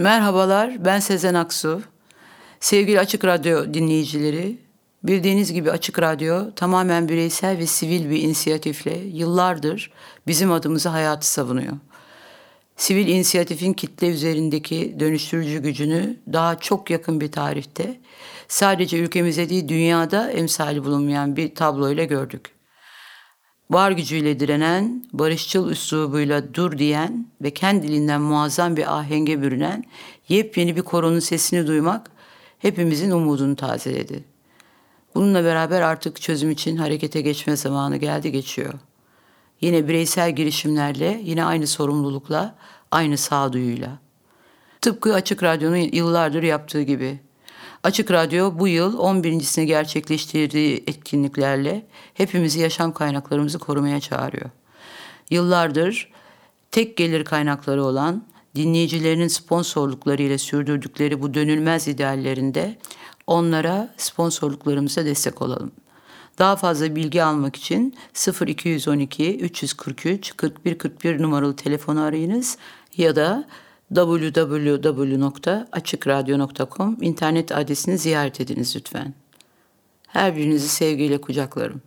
Merhabalar, ben Sezen Aksu. Sevgili Açık Radyo dinleyicileri, bildiğiniz gibi Açık Radyo tamamen bireysel ve sivil bir inisiyatifle yıllardır bizim adımıza hayatı savunuyor. Sivil inisiyatifin kitle üzerindeki dönüştürücü gücünü daha çok yakın bir tarihte sadece ülkemize değil dünyada emsali bulunmayan bir tabloyla gördük var gücüyle direnen, barışçıl üslubuyla dur diyen ve kendiliğinden muazzam bir ahenge bürünen yepyeni bir koronun sesini duymak hepimizin umudunu tazeledi. Bununla beraber artık çözüm için harekete geçme zamanı geldi geçiyor. Yine bireysel girişimlerle, yine aynı sorumlulukla, aynı sağduyuyla. Tıpkı Açık Radyo'nun yıllardır yaptığı gibi Açık Radyo bu yıl 11.sini gerçekleştirdiği etkinliklerle hepimizi yaşam kaynaklarımızı korumaya çağırıyor. Yıllardır tek gelir kaynakları olan dinleyicilerinin sponsorluklarıyla sürdürdükleri bu dönülmez ideallerinde onlara sponsorluklarımıza destek olalım. Daha fazla bilgi almak için 0212 343 41 41 numaralı telefonu arayınız ya da www.açıkradyo.com internet adresini ziyaret ediniz lütfen. Her birinizi sevgiyle kucaklarım.